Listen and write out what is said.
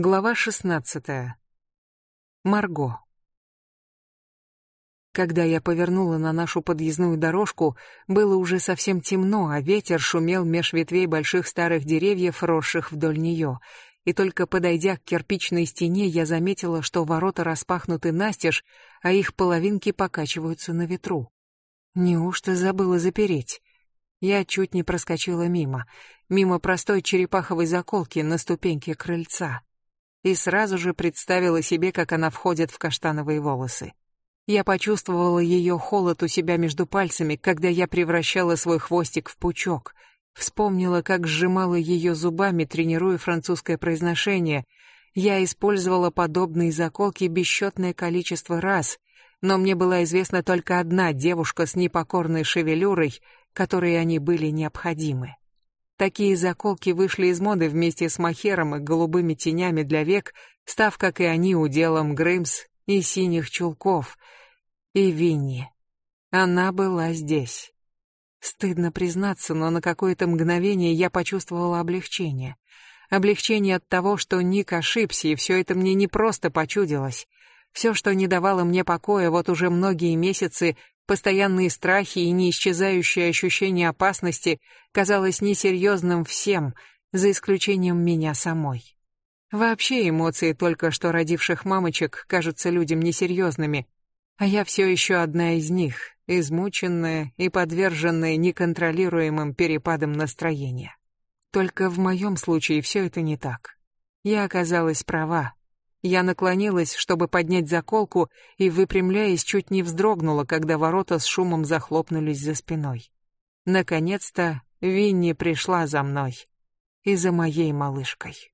Глава шестнадцатая. Марго. Когда я повернула на нашу подъездную дорожку, было уже совсем темно, а ветер шумел меж ветвей больших старых деревьев, росших вдоль нее. И только подойдя к кирпичной стене, я заметила, что ворота распахнуты настежь, а их половинки покачиваются на ветру. Неужто забыла запереть? Я чуть не проскочила мимо, мимо простой черепаховой заколки на ступеньке крыльца и сразу же представила себе, как она входит в каштановые волосы. Я почувствовала ее холод у себя между пальцами, когда я превращала свой хвостик в пучок. Вспомнила, как сжимала ее зубами, тренируя французское произношение. Я использовала подобные заколки бесчетное количество раз, но мне была известна только одна девушка с непокорной шевелюрой, которой они были необходимы. Такие заколки вышли из моды вместе с махером и голубыми тенями для век, став, как и они, уделом Грымс и синих чулков. И Винни. Она была здесь. Стыдно признаться, но на какое-то мгновение я почувствовала облегчение. Облегчение от того, что Ник ошибся, и все это мне не просто почудилось. Все, что не давало мне покоя вот уже многие месяцы, Постоянные страхи и неисчезающее ощущение опасности казалось несерьезным всем, за исключением меня самой. Вообще эмоции только что родивших мамочек кажутся людям несерьезными, а я все еще одна из них, измученная и подверженная неконтролируемым перепадам настроения. Только в моем случае все это не так. Я оказалась права, я наклонилась, чтобы поднять заколку, и, выпрямляясь, чуть не вздрогнула, когда ворота с шумом захлопнулись за спиной. Наконец-то Винни пришла за мной и за моей малышкой.